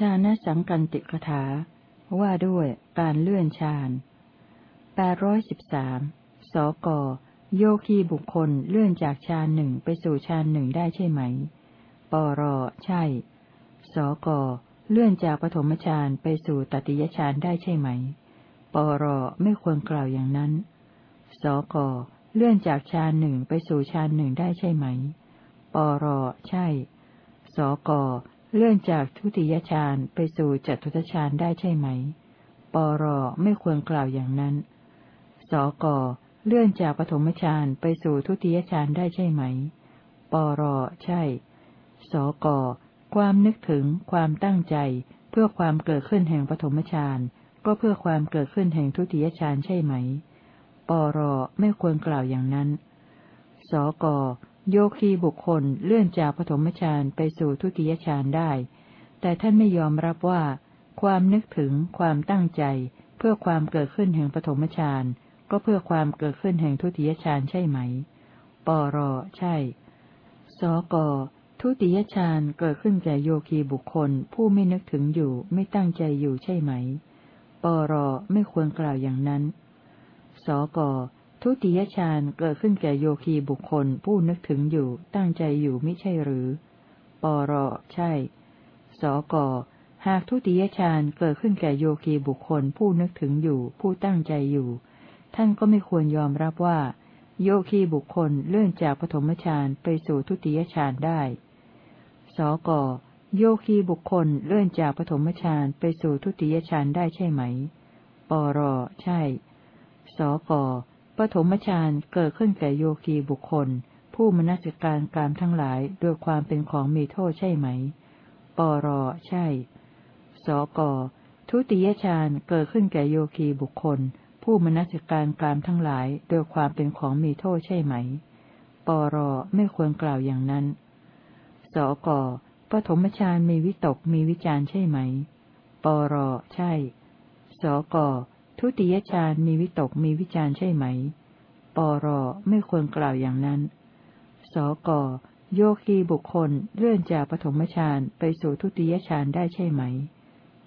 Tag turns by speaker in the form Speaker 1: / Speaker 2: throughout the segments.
Speaker 1: ชาณสังกันติกถา ว่าด้วยการเลื่อนฌานแปดร้อยสิบสามสก โยคีบุคคลเลื่อนจากฌานหนึ่งไปสู่ฌานหนึ่งได้ใช่ไหม ปร ใช่ สก เลื่อนจากปฐมฌานไปสู่ตติยฌานได้ใช่ไหม ปร ไม่ควรกล่าวอย่างนั้น สก เลื่อนจากฌานหนึ่งไปสู่ฌานหนึ่งได้ใช่ไหม ปร ใช่ สก เลื่อนจากทุติยฌานไปสู่จตุตฌานได้ใช่ไหม ปรไม่ควรกล่าวอย่างนั้น สกเลื่อนจากปฐมฌานไปสู่ทุติยฌานได้ใช่ไหม ปรใช่ สกความนึกถึง ความตั้งใจ เพื่อความเกิดขึ้นแห่งปฐมฌานก็เพื่อความเกิดขึ้นแห่งทุติยฌานใช่ไหม ปรไม่ควรกล่าวอย่างนั้น สก โยคีบุคคลเลื่อนจากปฐมฌานไปสู่ทุติยฌานได้ แต่ท่านไม่ยอมรับว่า ความนึกถึงความตั้งใจ เพื่อความเกิดขึ้นแห่งปฐมฌานก็เพื่อความเกิดขึ้นแห่งทุติยฌานใช่ไหม ปรใช่ สกทุติยฌานเกิดขึ้นแก่โยคีบุคคล ผู้ไม่นึกถึงอยู่ไม่ตั้งใจอยู่ใช่ไหม ปรไม่ควรกล่าวอย่างนั้น สก ทุติยฌานเกิดขึ้นแก่โยคีบุคคล ผู้นึกถึงอยู่ตั้งใจอยู่ไม่ใช่หรือ ปรใช่ สกหากทุติยฌานเกิดขึ้นแก่โยคีบุคคล ผู้นึกถึงอยู่ ผู้ตั้งใจอยู่ ท่านก็ไม่ควรยอมรับว่า โยคีบุคคลเลื่อนจากปฐมฌานไปสู่ทุติยฌานได้ สกโยคีบุคคลเลื่อนจากปฐมฌานไปสู่ทุติยฌานได้ใช่ไหม ปรใช่ สก ปฐมฌานเกิดขึ้นแก่โยคีบุคคล ผู้มนัสิการการทั้งหลายโดยความเป็นของมีโทษใช่ไหม ปรใช่ สกทุติยฌานเกิดขึ้นแก่โยคีบุคคล ผู้มนัสิการการทั้งหลายโดยความเป็นของมีโทษใช่ไหม ปรไม่ควรกล่าวอย่างนั้น สกปฐมฌานมีวิตกมีวิจารใช่ไหม ปรใช่ สก ทุติยฌานมีวิตกมีวิจารใช่ไหม ปรไม่ควรกล่าวอย่างนั้น สกโยคีบุคคลเลื่อนจากปฐมฌานไปสู่ทุติยฌานได้ใช่ไหม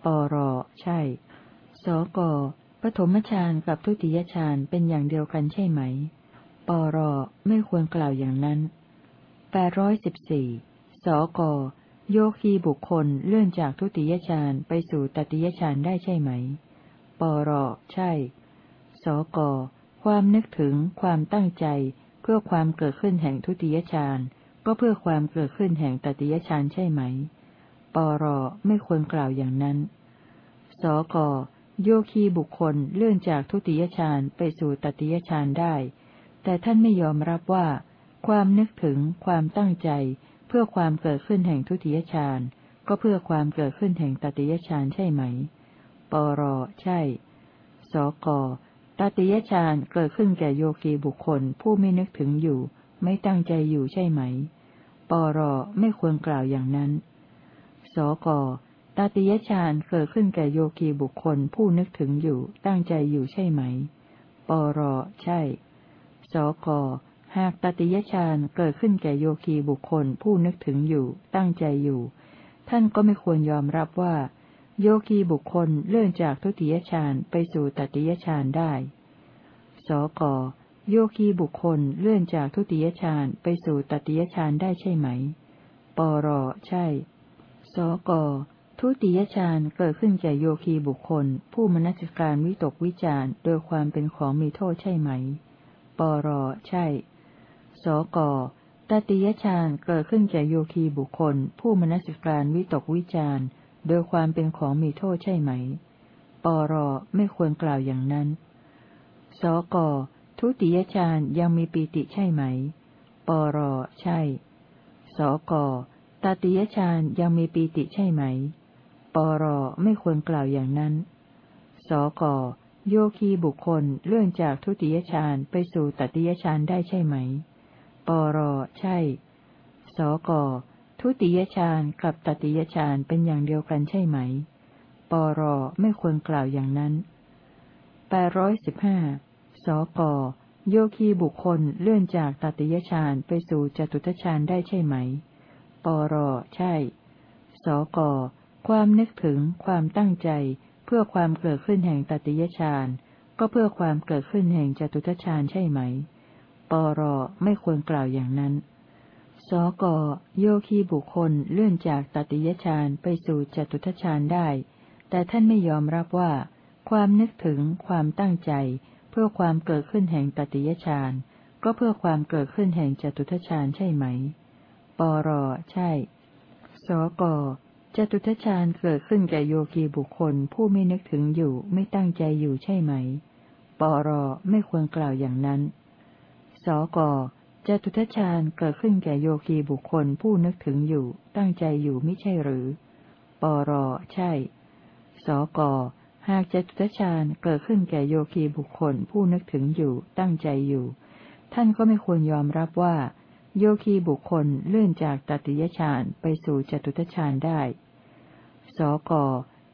Speaker 1: ปรใช่ สกปฐมฌานกับทุติยฌานเป็นอย่างเดียวกันใช่ไหม ปรไม่ควรกล่าวอย่างนั้นแปดร้อยสิบสี่สกโยคีบุคคลเลื่อนจากทุติยฌานไปสู่ตติยฌานได้ใช่ไหม ร ใช่ สก ความนึกถึง ความตั้งใจ เพื่อความเกิดขึ้นแห่งทุติยฌาน ก็เพื่อความเกิดขึ้นแห่งตติยฌานใช่ไหม ปร ไม่ควรกล่าวอย่างนั้น สก โยคีบุคคลเลื่อนจากทุติยฌานไปสู่ตติยฌานได้ แต่ท่านไม่ยอมรับว่า ความนึกถึง ความตั้งใจ เพื่อความเกิดขึ้นแห่งทุติยฌานก็เพื่อความเกิดขึ้นแห่งตติยฌานใช่ไหม ปรใช่ สกตติยฌานเกิดขึ้นแก่โยคีบุคคลผู้ไม่นึกถึงอยู่ ไม่ตั้งใจอยู่ใช่ไหม ปรไม่ควรกล่าวอย่างนั้น สกตติยฌานเกิดขึ้นแก่โยคีบุคคลผู้นึกถึงอยู่ ตั้งใจอยู่ใช่ไหม ปรใช่ สกหากตติยฌานเกิดขึ้นแก่โยคีบุคคลผู้นึกถึงอยู่ ตั้งใจอยู่ ท่านก็ไม่ควรยอมรับว่า โยคีบุคคลเลื่อนจากทุติยฌานไปสู่ตติยฌานได้ สก โยคีบุคคลเลื่อนจากทุติยฌานไปสู่ตติยฌานได้ใช่ไหม ปร ใช่ สก ทุติยฌานเกิดขึ้นแก่โยคีบุคคล ผู้มนัสการวิตกวิจารโดยความเป็นของมีโทษใช่ไหม ปร ใช่ สกตติยฌานเกิดขึ้นแก่โยคีบุคคล ผู้มนัสการวิตกวิจาร โดยความเป็นของมีโทษใช่ไหม ปรไม่ควรกล่าวอย่างนั้น สกทุติยฌานยังมีปีติใช่ไหม ปรใช่ สกตติยฌานยังมีปีติใช่ไหม ปรไม่ควรกล่าวอย่างนั้น สกโยคีบุคคลเลื่อนจากทุติยฌานไปสู่ตติยฌานได้ใช่ไหม ปรใช่ สก ทุติยฌานกับตติยฌานเป็นอย่างเดียวกันใช่ไหม ปรไม่ควรกล่าวอย่างนั้นแปดร้อยสิบห้าสกโยคีบุคคลเลื่อนจากตติยฌานไปสู่จตุตฌานได้ใช่ไหม ปรใช่ สกความนึกถึงความตั้งใจ เพื่อความเกิดขึ้นแห่งตติยฌานก็เพื่อความเกิดขึ้นแห่งจตุทฌานใช่ไหม ปรไม่ควรกล่าวอย่างนั้น สกโยคีบุคคลเลื่อนจากตติยฌานไปสู่จตุทฌานได้ แต่ท่านไม่ยอมรับว่า ความนึกถึงความตั้งใจ เพื่อความเกิดขึ้นแห่งตติยฌานก็เพื่อความเกิดขึ้นแห่งจตุทฌานใช่ไหม ปรใช่ สกจตุทชาญเกิดขึ้นแก่โยคีบุคคลผู้ไม่นึกถึงอยู่ไม่ตั้งใจอยู่ใช่ไหม ปรไม่ควรกล่าวอย่างนั้น สก จตุทชาญเกิดขึ้นแก่โยคีบุคคลผู้นึกถึงอยู่ ตั้งใจอยู่ไม่ใช่หรือ ปรใช่ สกหากจตุทชาญเกิดขึ้นแก่โยคีบุคคล ผู้นึกถึงอยู่ตั้งใจอยู่ ท่านก็ไม่ควรยอมรับว่า โยคีบุคคลเลื่อนจากตติยฌานไปสู่จตุทชาญได้ สก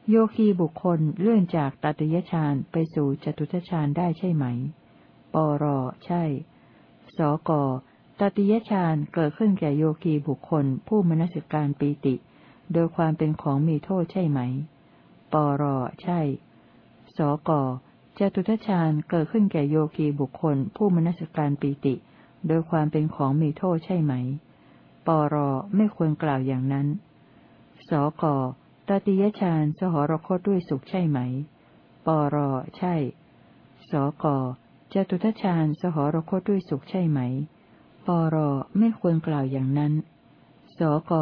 Speaker 1: โยคีบุคคลเลื่อนจากตติยฌานไปสู่จตุทฌานได้ใช่ไหม ปรใช่ สกตติยฌานเกิดขึ้นแก่โยคีบุคคล ผู้มนสิการปีติ โดยความเป็นของมีโทษใช่ไหม ปรใช่ สกจตุทฌานเกิดขึ้นแก่โยคีบุคคล ผู้มนสิการปีติ โดยความเป็นของมีโทษใช่ไหม ปรไม่ควรกล่าวอย่างนั้น สกตติยฌานสหรคตด้วยสุขใช่ไหม ปรใช่ สก จตุทฌานสหรคตด้วยสุขใช่ไหม ปรไม่ควรกล่าวอย่างนั้น สก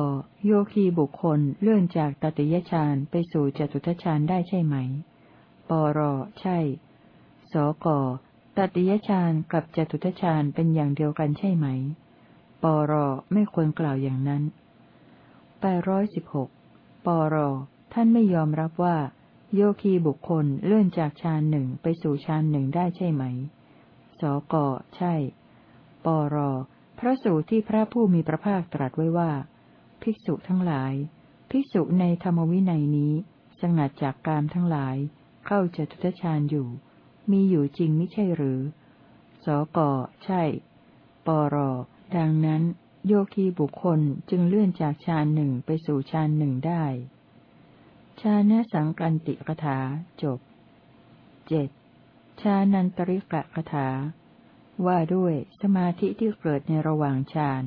Speaker 1: โยคีบุคคลเลื่อนจากตติยฌานไปสู่จตุทฌานได้ใช่ไหม ปรใช่ สกตติยฌานกับจตุทฌานเป็นอย่างเดียวกันใช่ไหม ปรไม่ควรกล่าวอย่างนั้นแปดร้อยสิบหกปรท่านไม่ยอมรับว่า โยคีบุคคลเลื่อนจากฌานหนึ่งไปสู่ฌานหนึ่งได้ใช่ไหม สก ใช่ ปร พระสูตรที่พระผู้มีพระภาคตรัสไว้ว่า ภิกษุทั้งหลาย ภิกษุในธรรมวินัยนี้ สงัดจากกามทั้งหลาย เข้าจตุทชานอยู่ มีอยู่จริงไม่ใช่หรือ สก ใช่ ปร ดังนั้น โยคีบุคคลจึงเลื่อนจากฌานหนึ่งไปสู่ฌานหนึ่งได้ ชาณสังกันติกถาจบเจ็ด ชานันตริกะกถา ว่าด้วยสมาธิที่เกิดในระหว่างฌาน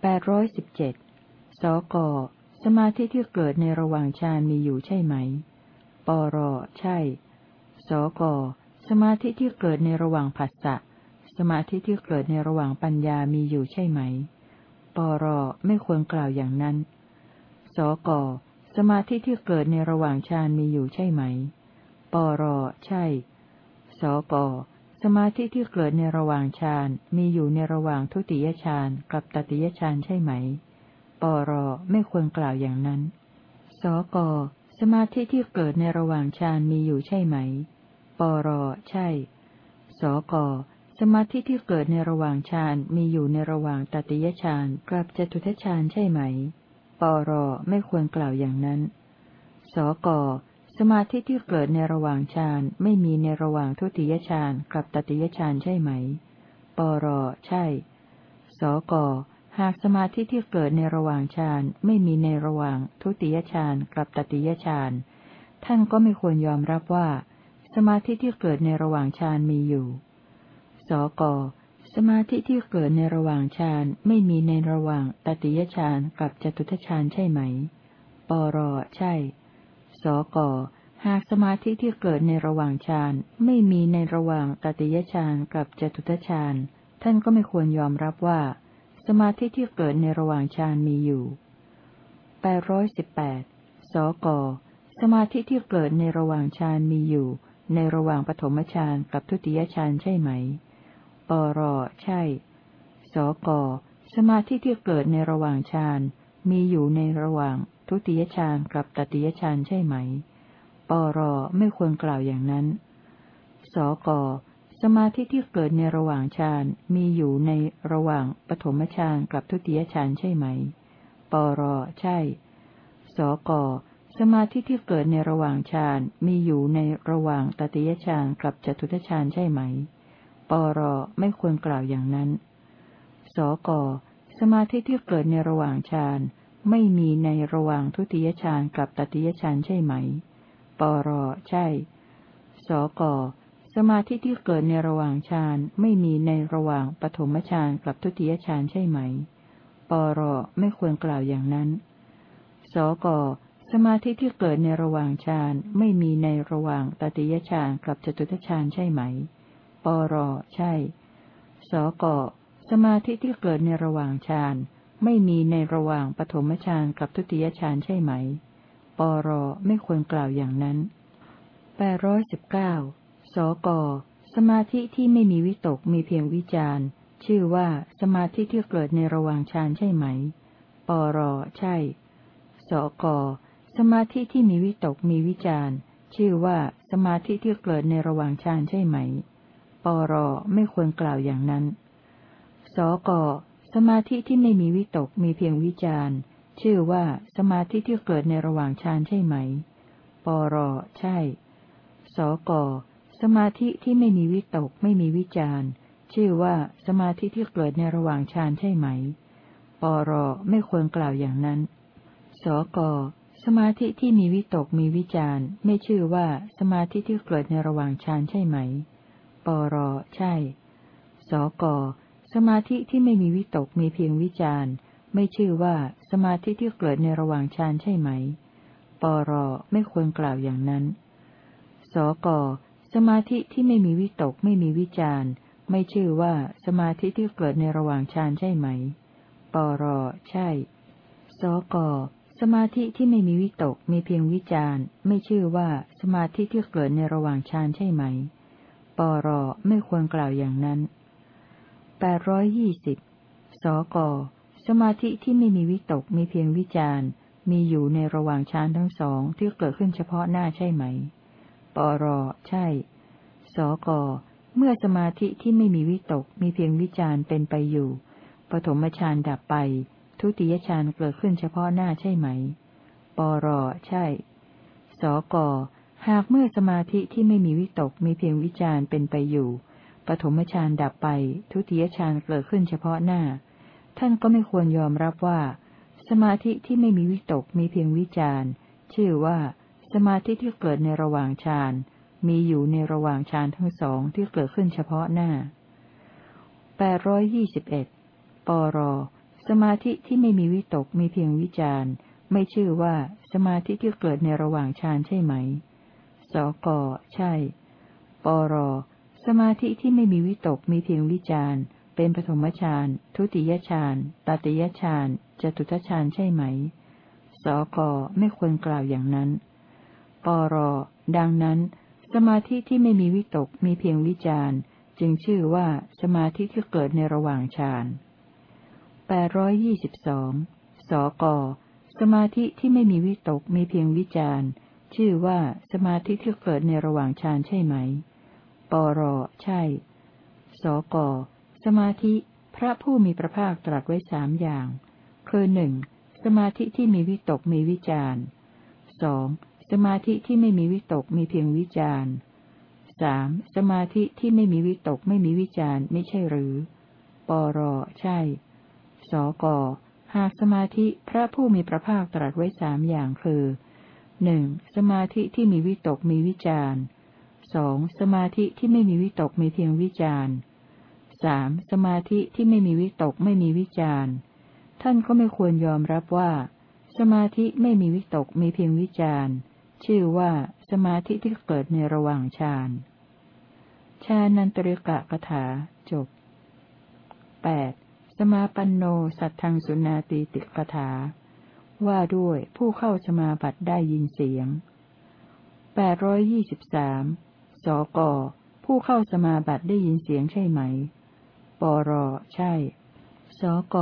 Speaker 1: แปดร้อยสิบเจ็ดสก สมาธิที่เกิดในระหว่างฌานมีอยู่ใช่ไหม ปร ใช่ สก สมาธิที่เกิดในระหว่างผัสสะ สมาธิที่เกิดในระหว่างปัญญามีอยู่ใช่ไหม ปร ไม่ควรกล่าวอย่างนั้น สก สมาธิที่เกิดในระหว่างฌานมีอยู่ใช่ไหม ปร ใช่ สก สมาธิที่เกิดในระหว่างฌานมีอยู่ในระหว่างทุติยฌานกับตติยฌานใช่ไหม ปรไม่ควรกล่าวอย่างนั้น สก สมาธิที่เกิดในระหว่างฌานมีอยู่ใช่ไหม ปรใช่ สก สมาธิที่เกิดในระหว่างฌานมีอยู่ในระหว่างตติยฌานกับจตุทฌานใช่ไหม ปรไม่ควรกล่าวอย่างนั้น สก มาธิที่เกิดในระหว่างฌานไม่มีในระหว่างทุติยฌานกับตติยฌานใช่ไหม ปรใช่ สกหากสมาธิที่เกิดในระหว่างฌานไม่มีในระหว่างทุติยฌานกับตติยฌานท่านก็ไม่ควรยอมรับว่า สมาธิที่เกิดในระหว่างฌานมีอยู่ สกสมาธิที่เกิดในระหว่างฌานไม่มีในระหว่างตติยฌานกับจตุทฌานใช่ไหม ปรใช่ สก หากสมาธิที่เกิดในระหว่างฌานไม่มีในระหว่างตติยฌานกับจตุทฌานท่านก็ไม่ควรยอมรับว่า สมาธิที่เกิดในระหว่างฌานมีอยู่แปดร้อยสิบแปดสก สมาธิที่เกิดในระหว่างฌานมีอยู่ ในระหว่างปฐมฌานกับทุติยฌานใช่ไหม ปรใช่ สก สมาธิที่เกิดในระหว่างฌานมีอยู่ในระหว่าง ทุติยฌานกับตติยฌานใช่ไหม ปรไม่ควรกล่าวอย่างนั้น สกสมาธิที่เกิดในระหว่างฌานมีอยู่ในระหว่างปฐมฌานกับทุติยฌานใช่ไหม ปรใช่ สกสมาธิที่เกิดในระหว่างฌานมีอยู่ในระหว่างตติยฌานกับจตุตฌานใช่ไหม ปรไม่ควรกล่าวอย่างนั้น สกสมาธิที่เกิดในระหว่างฌาน ไม่มีในระหว่างทุติยฌานกับตติยฌานใช่ไหม ปรใช่ สกสมาธิที่เกิดในระหว่างฌานไม่มีในระหว่างปฐมฌานกับทุติยฌานใช่ไหม ปรไม่ควรกล่าวอย่างนั้น สกสมาธิที่เกิดในระหว่างฌานไม่มีในระหว่างตติยฌานกับจตุตฌานใช่ไหม ปรใช่ สกสมาธิที่เกิดในระหว่างฌาน ไม่มีในระหว่างปฐมฌานกับทุติยฌานใช่ไหม ปรไม่ควรกล่าวอย่างนั้นแปดร้อยสิบเก้าสก สมาธิที่ไม่มีวิตกมีเพียงวิจารชื่อว่าสมาธิที่เกิดในระหว่างฌานใช่ไหม ปรใช่ สก สมาธิที่มีวิตกมีวิจารชื่อว่าสมาธิที่เกิดในระหว่างฌานใช่ไหม ปรไม่ควรกล่าวอย่างนั้น สก สมาธิที่ไม่มีวิตกมีเพียงวิจารชื่อว่าสมาธิที่เกิดในระหว่างฌานใช่ไหม ปรใช่ สกสมาธิที่ไม่มีวิตกไม่มีวิจารชื่อว่าสมาธิที่เกิดในระหว่างฌานใช่ไหม ปรไม่ควรกล่าวอย่างนั้น สกสมาธิที่มีวิตกมีวิจารไม่ชื่อว่าสมาธิที่เกิดในระหว่างฌานใช่ไหม ปรใช่ สก สมาธิที่ไม่มีวิตกมีเพียงวิจารไม่ชื่อว่าสมาธิที่เกิดในระหว่างฌานใช่ไหม ปรไม่ควรกล่าวอย่างนั้น สกสมาธิที่ไม่มีวิตกไม่มีวิจารไม่ชื่อว่าสมาธิที่เกิดในระหว่างฌานใช่ไหม ปรใช่ สกสมาธิที่ไม่มีวิตกมีเพียงวิจารไม่ชื่อว่าสมาธิที่เกิดในระหว่างฌานใช่ไหม ปรไม่ควรกล่าวอย่างนั้น แปดร้อยยี่สิบสก สมาธิที่ไม่มีวิตกมีเพียงวิจารมีอยู่ในระหว่างฌานทั้งสองที่เกิดขึ้นเฉพาะหน้าใช่ไหม ปร ใช่ สก เมื่อสมาธิที่ไม่มีวิตกมีเพียงวิจารเป็นไปอยู่ ปฐมฌานดับไป ทุติยฌานเกิดขึ้นเฉพาะหน้าใช่ไหม ปร ใช่ สก หากเมื่อสมาธิที่ไม่มีวิตกมีเพียงวิจารเป็นไปอยู่ ปฐมฌานดับไป ทุติยฌานเกิดขึ้นเฉพาะหน้า ท่านก็ไม่ควรยอมรับว่า สมาธิที่ไม่มีวิตกมีเพียงวิจารชื่อว่า สมาธิที่เกิดในระหว่างฌานมีอยู่ในระหว่างฌานทั้งสองที่เกิดขึ้นเฉพาะหน้าแปดร้อยยี่สิบเอ็ดปร สมาธิที่ไม่มีวิตกมีเพียงวิจารไม่ชื่อว่าสมาธิที่เกิดในระหว่างฌานใช่ไหม สก ใช่ ปร สมาธิที่ไม่มีวิตกมีเพียงวิจารเป็นปฐมฌานทุติยฌานตติยฌานจตุตฌานใช่ไหม สกไม่ควรกล่าวอย่างนั้น ปร ดังนั้น สมาธิที่ไม่มีวิตกมีเพียงวิจารจึงชื่อว่าสมาธิที่เกิดในระหว่างฌานแปดร้อยยี่สิบสองสกสมาธิที่ไม่มีวิตกมีเพียงวิจารชื่อว่าสมาธิที่เกิดในระหว่างฌานใช่ไหม ปรใช่ สก สมาธิ พระผู้มีพระภาคตรัสไว้สามอย่าง คือหนึ่งสมาธิที่มีวิตกมีวิจารสองสมาธิที่ไม่มีวิตกมีเพียงวิจารสามสมาธิที่ไม่มีวิตกไม่มีวิจารไม่ใช่หรือ ปรใช่ สก หากสมาธิพระผู้มีพระภาคตรัสไว้สามอย่างคือหนึ่งสมาธิที่มีวิตกมีวิจาร สองสมาธิที่ไม่มีวิตกมีเพียงวิจารสามสมาธิที่ไม่มีวิตกไม่มีวิจารท่านก็ไม่ควรยอมรับว่า สมาธิไม่มีวิตกมีเพียงวิจารชื่อว่าสมาธิที่เกิดในระหว่างฌานชานันตริกะกถาจบแปดสมาปันโนสัตทังสุนาตีติกถา ว่าด้วยผู้เข้าสมาบัติได้ยินเสียงแปดร้อยยี่สิบสาม สก ผู้เข้าสมาบัติได้ยินเสียงใช่ไหม ปร ใช่ สก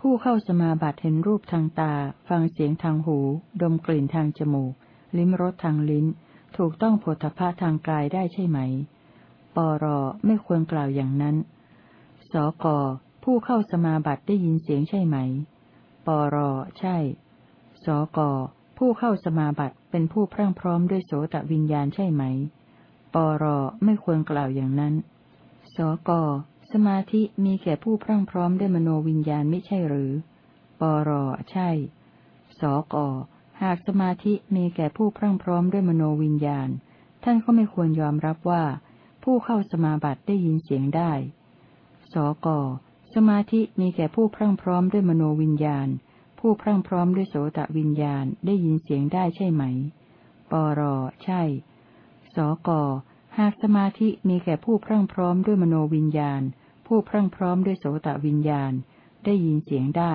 Speaker 1: ผู้เข้าสมาบัติเห็นรูปทางตา ฟังเสียงทางหู ดมกลิ่นทางจมูก ลิ้มรสทางลิ้น ถูกต้องโผฏฐะทางกายได้ใช่ไหม ปร ไม่ควรกล่าวอย่างนั้น สก ผู้เข้าสมาบัติได้ยินเสียงใช่ไหม ปร ใช่ สกผู้เข้าสมาบัติเป็นผู้พรั่งพร้อมด้วยโสตวิญญาณใช่ไหม ปรไม่ควรกล่าวอย่างนั้น สกสมาธิมีแก่ผู้พรั่งพร้อมด้วยมโนวิญญาณไม่ใช่หรือ ปรใช่ สกหากสมาธิมีแก่ผู้พรั่งพร้อมด้วยมโนวิญญาณ ท่านก็ไม่ควรยอมรับว่า ผู้เข้าสมาบัติได้ยินเสียงได้ สกสมาธิมีแก่ผู้พรั่งพร้อมด้วยมโนวิญญาณ ผู้พรั่งพร้อมด้วยโสตวิญญาณได้ยินเสียงได้ใช่ไหม ปรใช่ สก หากสมาธิมีแก่ผู้พรั่งพร้อมด้วยมโนวิญญาณ ผู้พรั่งพร้อมด้วยโสตวิญญาณ ได้ยินเสียงได้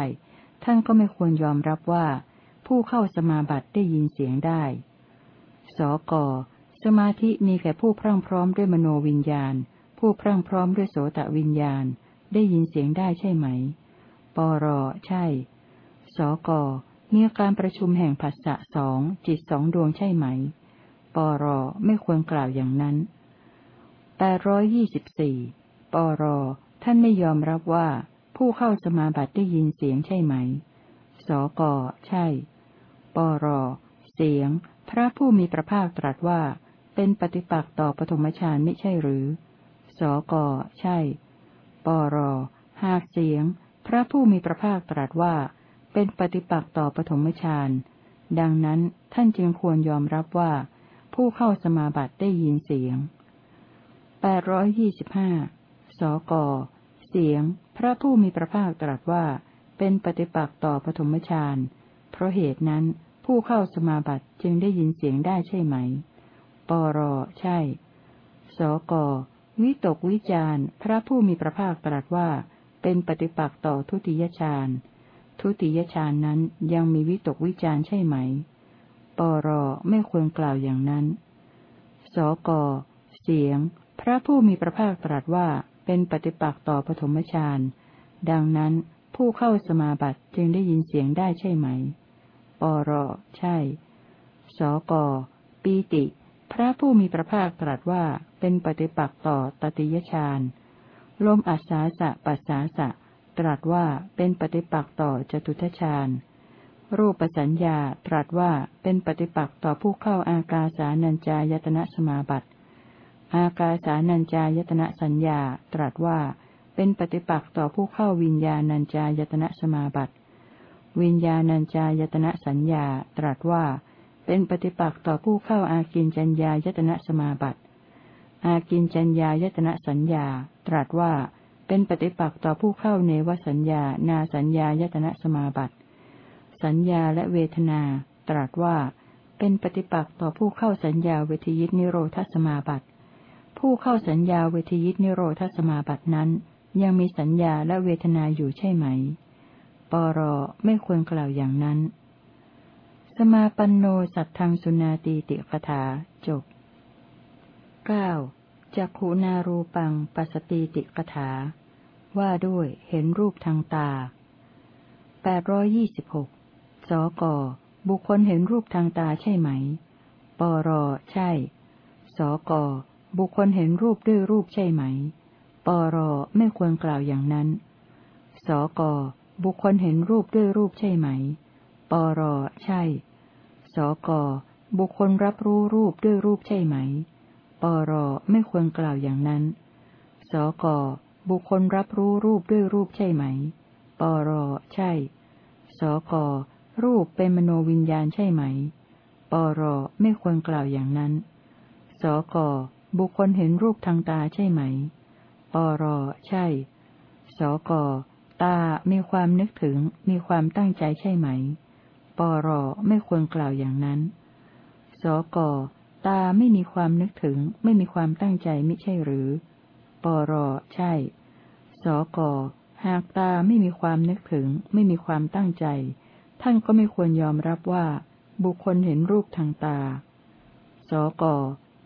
Speaker 1: ท่านก็ไม่ควรยอมรับว่า ผู้เข้าสมาบัติได้ยินเสียงได้ สก สมาธิมีแก่ผู้พรั่งพร้อมด้วยมโนวิญญาณ ผู้พรั่งพร้อมด้วยโสตวิญญาณ ได้ยินเสียงได้ใช่ไหม ปร ใช่ สกมีการประชุมแห่งผัสสะสองจิตสองดวงใช่ไหม ปรไม่ควรกล่าวอย่างนั้นแปดร้อยยี่สิบสี่ปรท่านไม่ยอมรับว่า ผู้เข้าสมาบัติได้ยินเสียงใช่ไหม สก ใช่ ปร เสียง พระผู้มีพระภาคตรัสว่า เป็นปฏิปักษ์ต่อปฐมฌานไม่ใช่หรือ สก ใช่ ปร หากเสียง พระผู้มีพระภาคตรัสว่า เป็นปฏิปักษ์ต่อปฐมฌาน ดังนั้นท่านจึงควรยอมรับว่า ผู้เข้าสมาบัติได้ยินเสียงแปดร้อยยี่สิบห้าสก เสียง พระผู้มีพระภาคตรัสว่า เป็นปฏิปักษ์ต่อปฐมฌาน เพราะเหตุนั้นผู้เข้าสมาบัติจึงได้ยินเสียงได้ใช่ไหม ปร ใช่ สก วิตกวิจารพระผู้มีพระภาคตรัสว่า เป็นปฏิปักษ์ต่อทุติยฌาน ทุติยฌานนั้นยังมีวิตกวิจารใช่ไหม ปรไม่ควรกล่าวอย่างนั้น สก เสียง พระผู้มีพระภาคตรัสว่าเป็นปฏิปักษ์ต่อปฐมฌาน ดังนั้นผู้เข้าสมาบัติจึงได้ยินเสียงได้ใช่ไหม ปร ใช่ สก ปีติ พระผู้มีพระภาคตรัสว่าเป็นปฏิปักษ์ต่อตติยฌาน ลมอัศาสะปัสสาสะ ตรัสว่าเป็นปฏิปักษ์ต่อจตุทชาญ รูปสัญญาตรัสว่าเป็นปฏิปักษ์ต่อผู้เข้าอากาสานัญจายตนะสมาบัติ อากาสานัญจายตนะสัญญาตรัสว่าเป็นปฏิปักษ์ต่อผู้เข้าวิญญาณัญจายตนะสมาบัติ วิญญาณัญจายตนะสัญญาตรัสว่าเป็นปฏิปักษ์ต่อผู้เข้าอากินจัญญายตนะสมาบัติ อากินจัญญายตนะสัญญา ตรัสว่าเป็นปฏิปักษ์ต่อผู้เข้าเนวสัญญา นาสัญญายตนะสมาบัติ สัญญาและเวทนา ตรัสว่า เป็นปฏิปักษ์ต่อผู้เข้าสัญญาเวทยิตนิโรธสมาบัติ ผู้เข้าสัญญาเวทยิตนิโรธสมาบัตินั้น ยังมีสัญญาและเวทนาอยู่ใช่ไหม ปรไม่ควรกล่าวอย่างนั้น สมาปันโนสัตทังสุนาตีติคถาจบเก้าจักขุนารูปังปัสติติกถา ว่าด้วยเห็นรูปทางตาแปดร้อยี่สิบหก สก บุคคลเห็นรูปทางตาใช่ไหม ปร ใช่ สก บุคคลเห็นรูปด้วยรูปใช่ไหม ปร ไม่ควรกล่าวอย่างนั้น สก บุคคลเห็นรูปด้วยรูปใช่ไหม ปร ใช่ สก บุคคลรับรู้รูปด้วยรูปใช่ไหม ปร ไม่ควรกล่าวอย่างนั้น สก บุคคลรับรู้รูปด้วยรูปใช่ไหม ปร ใช่ สก รูปเป็นมโนวิญญาณใช่ไหม ปรไม่ควรกล่าวอย่างนั้น สกบุคคลเห็นรูปทางตาใช่ไหม ปรใช่ สกตา มีความนึกถึง มีความตั้งใจใช่ไหม ปรไม่ควรกล่าวอย่างนั้น สกตาไม่มีความนึกถึง ไม่มีความตั้งใจไม่ใช่หรือ ปรใช่ สกหากตาไม่มีความนึกถึง ไม่มีความตั้งใจ ท่านก็ไม่ควรยอมรับว่า บุคคลเห็นรูปทางตา สก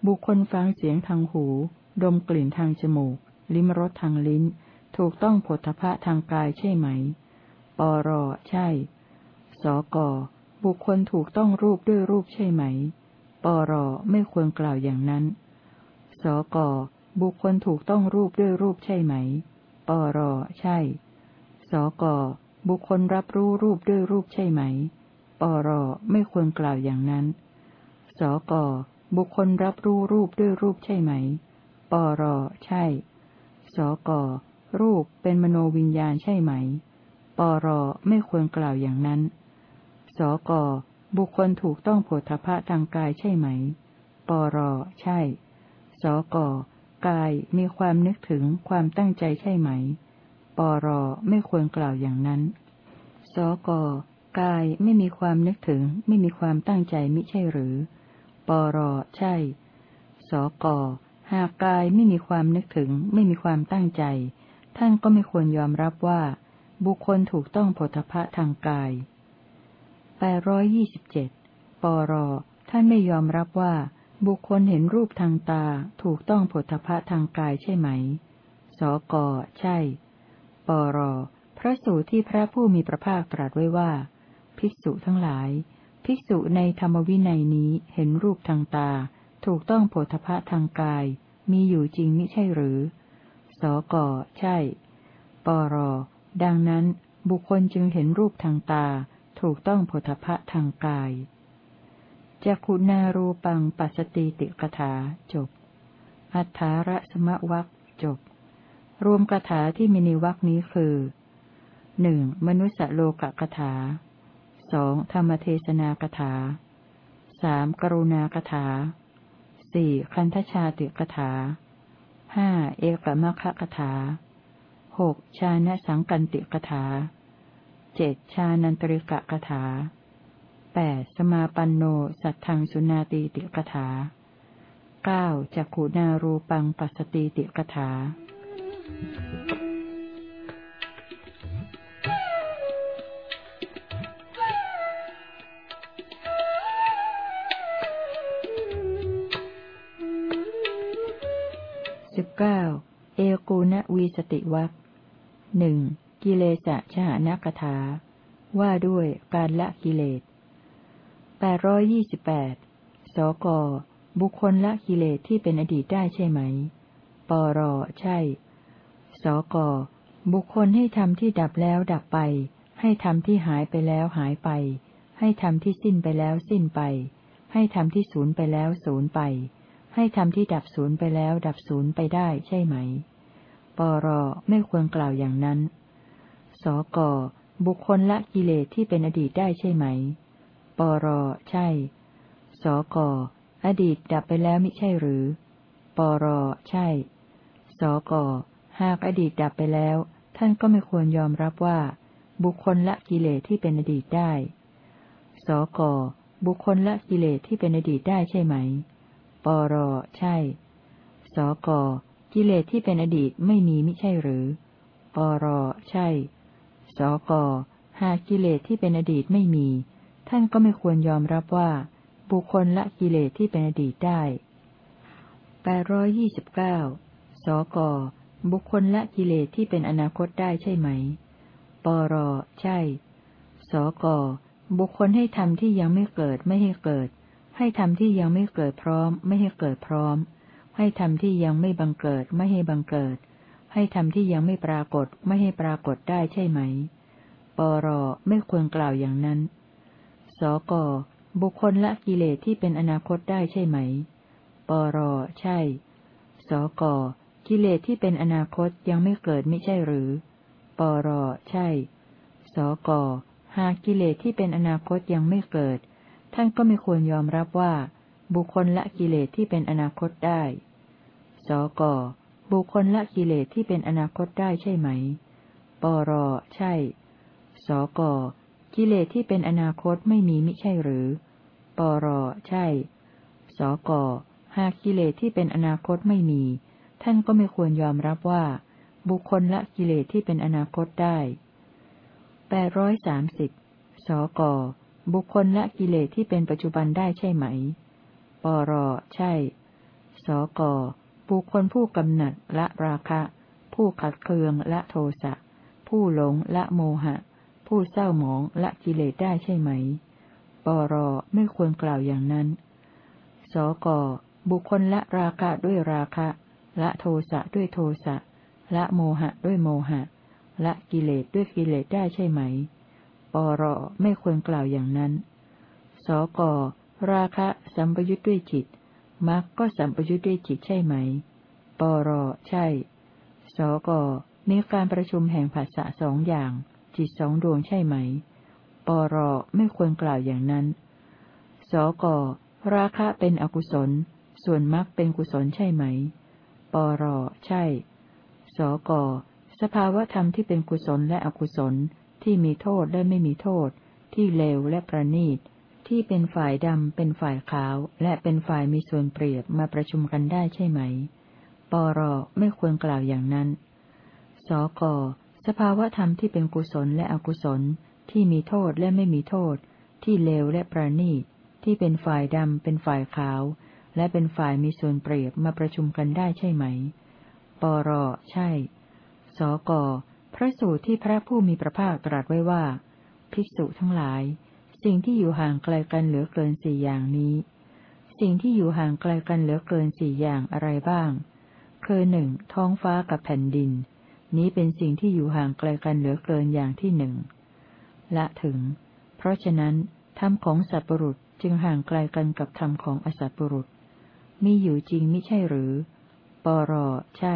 Speaker 1: บุคคลฟังเสียงทางหู ดมกลิ่นทางจมูก ลิ้มรสทางลิ้น ถูกต้องผลทพะทางกายใช่ไหม ปร ใช่ สก บุคคลถูกต้องรูปด้วยรูปใช่ไหม ปร ไม่ควรกล่าวอย่างนั้น สก บุคคลถูกต้องรูปด้วยรูปใช่ไหม ปร ใช่ สก บุคคลรับรู้รูปด้วยรูปใช่ไหม ปรไม่ควรกล่าวอย่างนั้น สกบุคคลรับรู้รูปด้วยรูปใช่ไหม ปรใช่ สกรูปเป็นมโนวิญญาณใช่ไหม ปรไม่ควรกล่าวอย่างนั้น สกบุคคลถูกต้องโผฏฐะทางกายใช่ไหม ปรใช่ สกกายมีความนึกถึงความตั้งใจใช่ไหม ปรไม่ควรกล่าวอย่างนั้น สกกายไม่มีความนึกถึง ไม่มีความตั้งใจมิใช่หรือ ปรใช่ สกหากกายไม่มีความนึกถึง ไม่มีความตั้งใจ ท่านก็ไม่ควรยอมรับว่า บุคคลถูกต้องโพธพะทางกายแปดร้อยยี่สิบเจ็ดปรท่านไม่ยอมรับว่า บุคคลเห็นรูปทางตาถูกต้องโพธพะทางกายใช่ไหม สกใช่ ปรพระสูตรที่พระผู้มีพระภาคตรัสไว้ว่า ภิกษุทั้งหลาย ภิกษุในธรรมวินัยนี้เห็นรูปทางตา ถูกต้องโผฏฐะทางกาย มีอยู่จริงมิใช่หรือ สกใช่ ปรดังนั้นบุคคลจึงเห็นรูปทางตา ถูกต้องโผฏฐะทางกายจักขุนารูปังปัสติติกถาจบ อัฏฐาระสมวักจบ รวมกถาที่มีในวักนี้คือหนึ่งมนุสโลกกถาสองธรรมเทศนากถาสามกรุณากถาสี่คันธชาติกถาห้าเอกมคกถาหกชาณสังกันติกถาเจ็ดชานันตริกะกถาแปดสมาปันโนสัตทังสุนาตีติกถาเก้าจักขุนารูปังปัสติติกถา เก้าเอกูณวีสติวัคหนึ่งกิเลสชหานกถา ว่าด้วยการละกิเลสแปดร้อยยี่สิบแปดสก บุคคลละกิเลสที่เป็นอดีตได้ใช่ไหม ปร ใช่ สก บุคคลให้ทำที่ดับแล้วดับไป ให้ทำที่หายไปแล้วหายไป ให้ทำที่สิ้นไปแล้วสิ้นไป ให้ทำที่สูญไปแล้วสูญไป ให้ทำที่ดับศูนย์ไปแล้วดับศูนย์ไปได้ใช่ไหม ปรไม่ควรกล่าวอย่างนั้น สก บุคคลละกิเลสที่เป็นอดีตได้ใช่ไหม ปรใช่ สก อดีตดับไปแล้วมิใช่หรือ ปรใช่ สก หากอดีตดับไปแล้ว ท่านก็ไม่ควรยอมรับว่า บุคคลละกิเลสที่เป็นอดีตได้ สก บุคคลละกิเลสที่เป็นอดีตได้ใช่ไหม ปร ใช่ สก กิเลสที่เป็นอดีตไม่มีมิใช่หรือ ปร ใช่ สก หากกิเลสที่เป็นอดีตไม่มี ท่านก็ไม่ควรยอมรับว่า บุคคลละกิเลสที่เป็นอดีตได้แปดร้อยยี่สิบเก้าสก บุคคลละกิเลสที่เป็นอนาคตได้ใช่ไหม ปรใช่ สกบุคคลให้ทำที่ยังไม่เกิดไม่ให้เกิด ให้ทำที่ยังไม่เกิดพร้อม ไม่ให้เกิดพร้อม ให้ทำที่ยังไม่บังเกิดไม่ให้บังเกิด ให้ทำที่ยังไม่ปรากฏไม่ให้ปรากฏได้ใช่ไหม ปรไม่ควรกล่าวอย่างนั้น สกบุคคลละกิเลสที่เป็นอนาคตได้ใช่ไหม ปรใช่ สก กิเลสที่เป็นอนาคตยังไม่เกิดไม่ใช่หรือ ปรใช่ สก หากกิเลสที่เป็นอนาคตยังไม่เกิด ท่านก็ไม่ควรยอมรับว่า บุคคลละกิเลสที่เป็นอนาคตได้ สก บุคคลละกิเลสที่เป็นอนาคตได้ใช่ไหม ปรใช่ สก กิเลสที่เป็นอนาคตไม่มีมิใช่หรือ ปรใช่ สก หากกิเลสที่เป็นอนาคตไม่มี ท่านก็ไม่ควรยอมรับว่า บุคคลละกิเลสที่เป็นอนาคตได้แปดร้อยสามสิบสก บุคคลละกิเลสที่เป็นปัจจุบันได้ใช่ไหม ปร ใช่ สก บุคคลผู้กำหนัดละราคะ ผู้ขัดเคืองละโทสะ ผู้หลงละโมหะ ผู้เศร้าหมองละกิเลสได้ใช่ไหม ปร ไม่ควรกล่าวอย่างนั้น สก บุคคลละราคะด้วยราคะ ละโทสะด้วยโทสะ ละโมหะด้วยโมหะ ละกิเลสด้วยกิเลสได้ใช่ไหม ปรไม่ควรกล่าวอย่างนั้น สกราคะสัมปยุทธ์ด้วยจิตมรรคก็สัมปยุทธ์ด้วยจิตใช่ไหม ปรใช่ สกมีการประชุมแห่งภาษะสองอย่าง จิตสองดวงใช่ไหมปปรไม่ควรกล่าวอย่างนั้น สกราคะเป็นอกุศล ส่วนมรรคเป็นกุศลใช่ไหม ปรใช่ สกสภาวธรรมที่เป็นกุศลและอกุศล ที่มีโทษและไม่มีโทษ ที่เลวและประณีต ที่เป็นฝ่ายดำ เป็นฝ่ายขาว และเป็นฝ่ายมีส่วนเปรียบมาประชุมกันได้ใช่ไหม ปรไม่ควรกล่าวอย่างนั้น สกสภาวธรรมที่เป็นกุศลและอกุศล ที่มีโทษและไม่มีโทษ ที่เลวและประณีต ที่เป็นฝ่ายดำ เป็นฝ่ายขาว และเป็นฝ่ายมีส่วนเปรียบมาประชุมกันได้ใช่ไหม ปรใช่ สกพระสูตรที่พระผู้มีพระภาคตรัสไว้ว่า ภิกษุทั้งหลาย สิ่งที่อยู่ห่างไกลกันเหลือเกินสี่อย่างนี้ สิ่งที่อยู่ห่างไกลกันเหลือเกินสี่อย่างอะไรบ้าง คือหนึ่งท้องฟ้ากับแผ่นดิน นี้เป็นสิ่งที่อยู่ห่างไกลกันเหลือเกินอย่างที่หนึ่งละถึง เพราะฉะนั้นธรรมของสัตว์ปรุษจึงห่างไกลกันกับธรรมของอสัตว์ปรุษ มีอยู่จริงไม่ใช่หรือ ปรใช่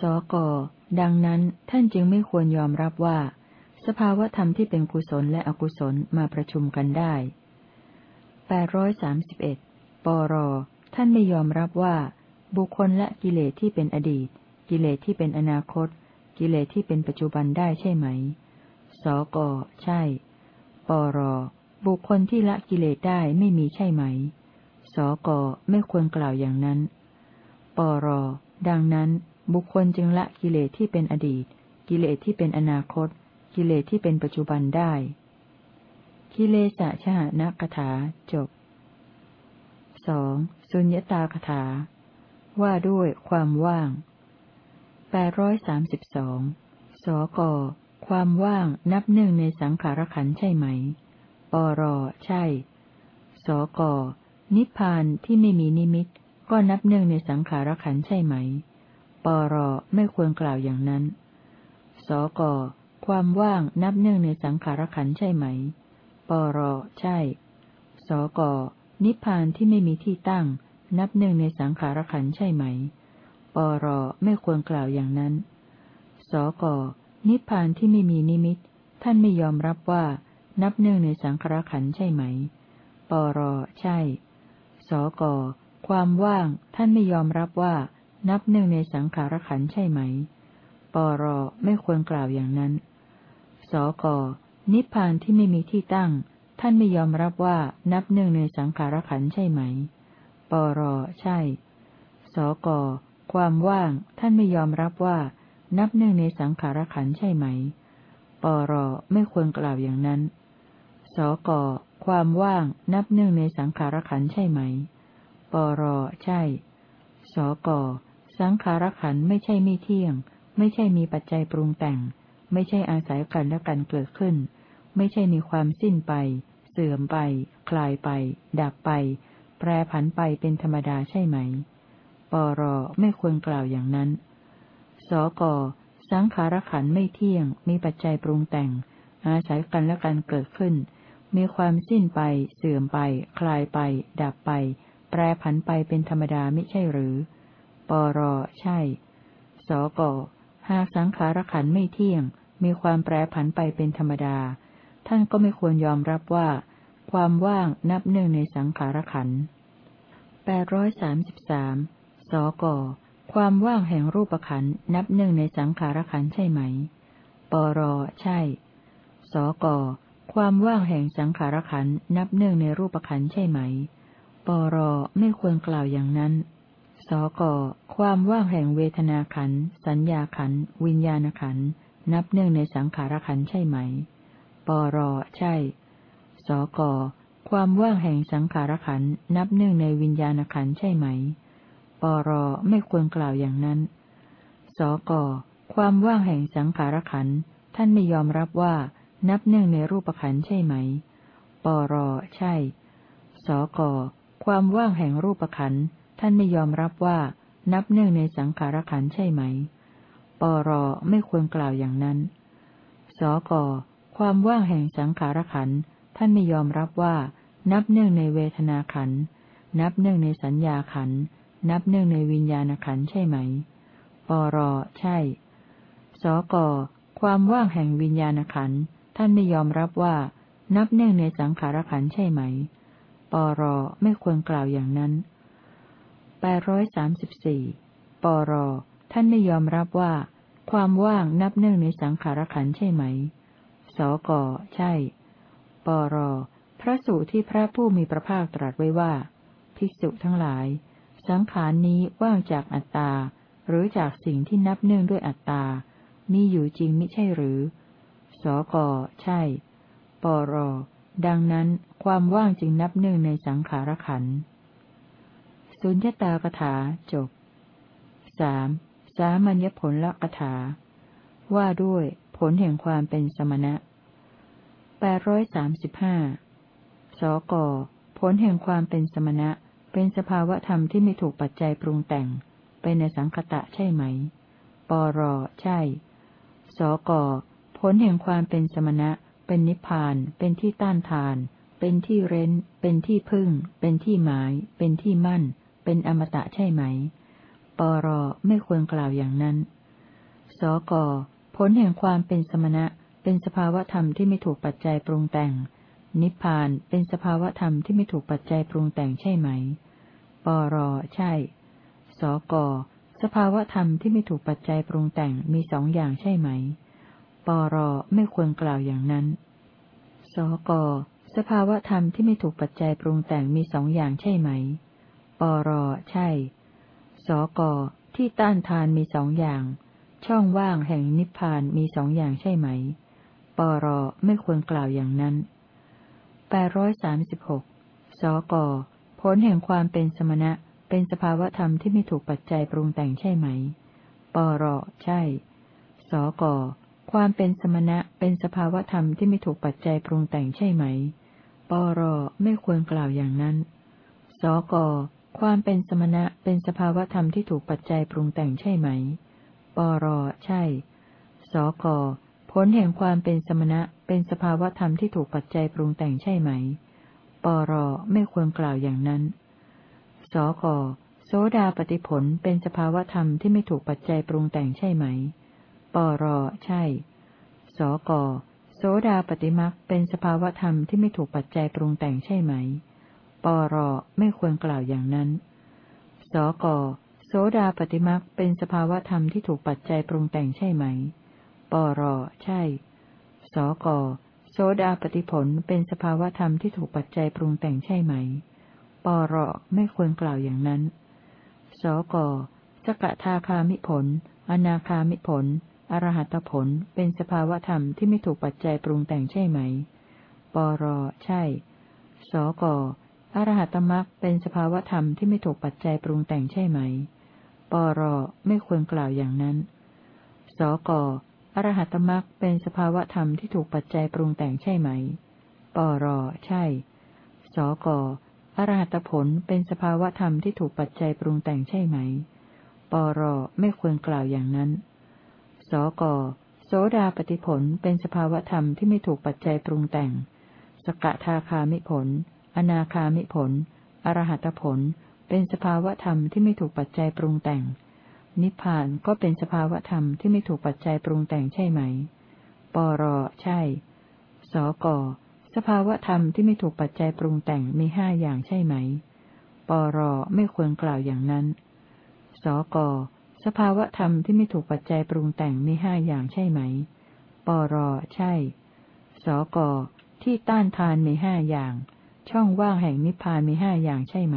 Speaker 1: สก ดังนั้นท่านจึงไม่ควรยอมรับว่า สภาวธรรมที่เป็นกุศลและอกุศลมาประชุมกันได้แปดร้อยสามสิบเอ็ดปร ท่านไม่ยอมรับว่า บุคคลและกิเลสที่เป็นอดีต กิเลสที่เป็นอนาคต กิเลสที่เป็นปัจจุบันได้ใช่ไหม สก ใช่ ปร บุคคลที่ละกิเลสได้ไม่มีใช่ไหม สกไม่ควรกล่าวอย่างนั้น ปร ดังนั้น บุคคลจึงละกิเลสที่เป็นอดีต กิเลสที่เป็นอนาคต กิเลสที่เป็นปัจจุบันได้ กิเลสะชหนกถาจบสองสุญญตาคถา ว่าด้วยความว่างแปดร้อยสามสิบสองสก ความว่างนับหนึ่งในสังขารขันใช่ไหม ปร ใช่ สก นิพพานที่ไม่มีนิมิต ก็นับหนึ่งในสังขารขันใช่ไหม ปรไม่ควรกล่าวอย่างนั้น สกความว่างนับเนื่องในสังขารขันใช่ไหม ปรใช่ สกนิพพานที่ไม่มีที่ตั้ง นับเนื่องในสังขารขันใช่ไหม ปรไม่ควรกล่าวอย่างนั้น สกนิพพานที่ไม่มีนิมิต ท่านไม่ยอมรับว่า นับเนื่องในสังขารขันใช่ไหม ปรใช่ สก ความว่างท่านไม่ยอมรับว่า นับหนึ่งในสังขารขันใช่ไหม ปรไม่ควรกล่าวอย่างนั้น สก นิพพานที่ไม่มีที่ตั้ง ท่านไม่ยอมรับว่านับหนึ่งในสังขารขันใช่ไหม ปรใช่ สก ความว่างท่านไม่ยอมรับว่า นับหนึ่งในสังขารขันใช่ไหม ปรไม่ควรกล่าวอย่างนั้น สกความว่างนับหนึ่งในสังขารขันใช่ไหม ปรใช่ สกสังขารขันไม่ใช่ไม่เที่ยง ไม่ใช่มีปัจจัยปรุงแต่ง ไม่ใช่อาศัยกันและกันเกิดขึ้น ไม่ใช่มีความสิ้นไป เสื่อมไป คลายไป ดับไป แปรผันไปเป็นธรรมดาใช่ไหม ปรไม่ควรกล่าวอย่างนั้น สกสังขารขันไม่เที่ยง มีปัจจัยปรุงแต่ง อาศัยกันและกันเกิดขึ้น มีความสิ้นไป เสื่อมไป คลายไป ดับไป แปรผันไปเป็นธรรมดาไม่ใช่หรือ ปรใช่ สกหากสังขารขันไม่เที่ยง มีความแปรผันไปเป็นธรรมดา ท่านก็ไม่ควรยอมรับว่า ความว่างนับหนึ่งในสังขารขันแปดร้อยสามสิบสามสกความว่างแห่งรูปขันนับหนึ่งในสังขารขันใช่ไหม ปรใช่ สก ความว่างแห่งสังขารขันนับหนึ่องในรูปขันใช่ไหม ปรไม่ควรกล่าวอย่างนั้น สกความว่างแห่งเวทนาขัน สัญญาขัน วิญญาณขัน นับเนื่องในสังขารขันใช่ไหม ปรใช่ สกความว่างแห่งสังขารขันนับเนื่องในวิญญาณขันใช่ไหม ปรไม่ควรกล่าวอย่างนั้น สกความว่างแห่งสังขารขันท่านไม่ยอมรับว่า นับเนื่องในรูปขันใช่ไหม ปร ใช่ สก ความว่างแห่งรูปขันท่านไม่ยอมรับว่า นับเนื่องในสังขารขันใช่ไหม ปร ไม่ควรกล่าวอย่างนั้น สก ความว่างแห่งสังขารขันท่านไม่ยอมรับว่า นับเนื่องในเวทนาขัน นับเนื่องในสัญญาขัน นับเนื่องในวิญญาณขันใช่ไหม ปร ใช่ สก ความว่างแห่งวิญญาณขัน ท่านไม่ยอมรับว่า นับเนื่องในสังขารขันใช่ไหม ปรไม่ควรกล่าวอย่างนั้นแปดร้อยสามสิบสี่ปรท่านไม่ยอมรับว่า ความว่างนับเนื่องในสังขารขันใช่ไหม สกใช่ ปรพระสูตรที่พระผู้มีพระภาคตรัสไว้ว่า ภิกษุทั้งหลาย สังขารนี้ว่างจากอัตตา หรือจากสิ่งที่นับเนื่องด้วยอัตตา มีอยู่จริงไม่ใช่หรือ สก ใช่ ปร ดังนั้นความว่างจึงนับเนื่งในสังขารขันสุญญตากถาจบสามสามัญญผลละกถา ว่าด้วยผลแห่งความเป็นสมณะแปดร้อยสามสิบห้าสก ผลแห่งความเป็นสมณะ เป็นสภาวะธรรมที่ไม่ถูกปัจจัยปรุงแต่ง เป็นในสังคตะใช่ไหม ปร ใช่ สก ลแห่งความเป็นสมณะ เป็นนิพพาน เป็นที่ต้านทาน เป็นที่เร้น เป็นที่พึ่ง เป็นที่หมาย เป็นที่มั่น เป็นอมตะใช่ไหม ปรไม่ควรกล่าวอย่างนั้น สกผลแห่งความเป็นสมณะ เป็นสภาวะธรรมที่ไม่ถูกปัจจัยปรุงแต่ง นิพพานเป็นสภาวธรรมที่ไม่ถูกปัจจัยปรุงแต่งใช่ไหม ปรใช่ สกสภาวธรรมที่ไม่ถูกปัจจัยปรุงแต่งมีสองอย่างใช่ไหม ปรไม่ควรกล่าวอย่างนั้น สก สภาวธรรมที่ไม่ถูกปัจจัยปรุงแต่งมีสองอย่างใช่ไหม ปร ใช่ สก ที่ต้านทานมีสองอย่าง ช่องว่างแห่งนิพพานมีสองอย่างใช่ไหม ปร ไม่ควรกล่าวอย่างนั้นแปดร้อยสามสิบหกสก ผลแห่งความเป็นสมณะเป็นสภาวธรรมที่ไม่ถูกปัจจัยปรุงแต่งใช่ไหม ปร ใช่ สก ความเป็นสมณะเป็นสภาวธรรมที่ไม่ถูกปัจจัยปรุงแต่งใช่ไหม ปรไม่ควรกล่าวอย่างนั้น สกความเป็นสมณะเป็นสภาวธรรมที่ถูกปัจจัยปรุงแต่งใช่ไหม ปรใช่ สกผลแห่งความเป็นสมณะเป็นสภาวธรรมที่ถูกปัจจัยปรุงแต่งใช่ไหม ปรไม่ควรกล่าวอย่างนั้น สกโสดาปฏิผลเป็นสภาวธรรมที่ไม่ถูกปัจจัยปรุงแต่งใช่ไหม ปรใช่ สกโสดาปฏิมักเป็นสภาวธรรมที่ไม่ถูกปัจจัยปรุงแต่งใช่ไหม ปรไม่ควรกล่าวอย่างนั้น สกโสดาปฏิมักเป็นสภาวธรรมที่ถูกปัจจัยปรุงแต่งใช่ไหม ปรใช่ สกโสดาปฏิผลเป็นสภาวธรรมที่ถูกปัจจัยปรุงแต่งใช่ไหม ปรไม่ควรกล่าวอย่างนั้น สกสกทาคามิผล อนาคามิผล อรหัตผลเป็นสภาวธรรมที่ไม่ถูกปัจจัยปรุงแต่งใช่ไหม ปรใช่ สกอรหัตมรักเป็นสภาวธรรมที่ไม่ถูกปัจจัยปรุงแต่งใช่ไหม ปรไม่ควรกล่าวอย่างนั้น สกอรหัตมรักเป็นสภาวธรรมที่ถูกปัจจัยปรุงแต่งใช่ไหม ปรใช่ สกอรหัตผลเป็นสภาวธรรมที่ถูกปัจจัยปรุงแต่งใช่ไหม ปรไม่ควรกล่าวอย่างนั้น กโสดาปฏิผลเป็นสภาวธรรมที่ไม่ถูกปัจจัยปรุงแต่ง สกทาคามิผล อนาคามิผล อรหัตผล เป็นสภาวธรรมที่ไม่ถูกปัจจัยปรุงแต่ง นิพพานก็เป็นสภาวธรรมที่ไม่ถูกปัจจัยปรุงแต่งใช่ไหม ปรใช่ สกสภาวธรรมที่ไม่ถูกปัจจัยปรุงแต่งมีห้าอย่างใช่ไหม ปรไม่ควรกล่าวอย่างนั้น สก สภาวะธรรมที่ไม่ถูกปัจจัยปรุงแต่งมีห้าอย่างใช่ไหม ปรใช่ สกที่ต้านทานมีห้าอย่าง ช่องว่างแห่งนิพพานมีห้าอย่างใช่ไหม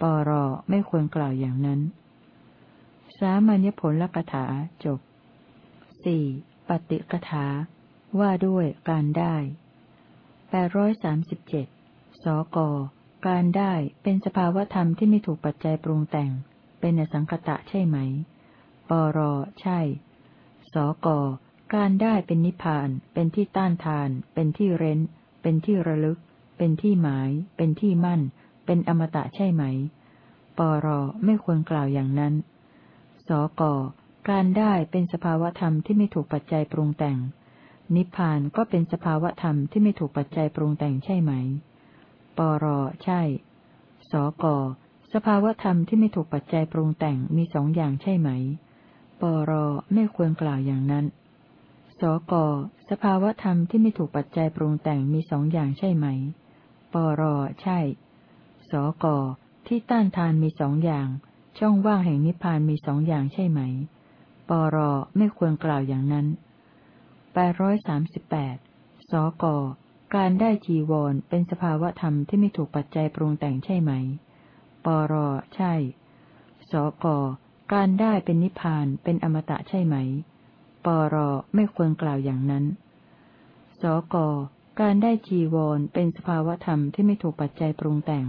Speaker 1: ปรไม่ควรกล่าวอย่างนั้น สามัญญผลลกถาจบสี่ปฏิกถา ว่าด้วยการได้แปดร้อยสามสิบเจ็ดสกการได้เป็นสภาวธรรมที่ไม่ถูกปัจจัยปรุงแต่ง เป็นอสังคตะใช่ไหม ปรใช่ สก การได้เป็นนิพพาน เป็นที่ต้านทาน เป็นที่เร้น เป็นที่ระลึก เป็นที่หมาย เป็นที่มั่น เป็นอมตะใช่ไหม ปรไม่ควรกล่าวอย่างนั้น สก การได้เป็นสภาวธรรมที่ไม่ถูกปัจจัยปรุงแต่ง นิพพานก็เป็นสภาวธรรมที่ไม่ถูกปัจจัยปรุงแต่งใช่ไหม ปรใช่ สก สภาวธรรมที่ไม่ถูกปัจจัยปรุงแต่งมีสองอย่างใช่ไหม ปรไม่ควรกล่าวอย่างนั้น สกสภาวธรรมที่ไม่ถูกปัจจัยปรุงแต่งมีสองอย่างใช่ไหม ปรใช่ สกที่ต้านทานมีสองอย่าง ช่องว่างแห่งนิพพานมีสองอย่างใช่ไหม ปรไม่ควรกล่าวอย่างนั้นแปดร้อยสามสิบแปดสกการได้จีวรเป็นสภาวธรรมที่ไม่ถูกปัจจัยปรุงแต่งใช่ไหม ปรใช่ สกการได้เป็นนิพพานเป็นอมตะใช่ไหม ปรไม่ควรกล่าวอย่างนั้น สกการได้จีวรเป็นสภาวธรรมที่ไม่ถูกปัจจัยปรุงแต่ง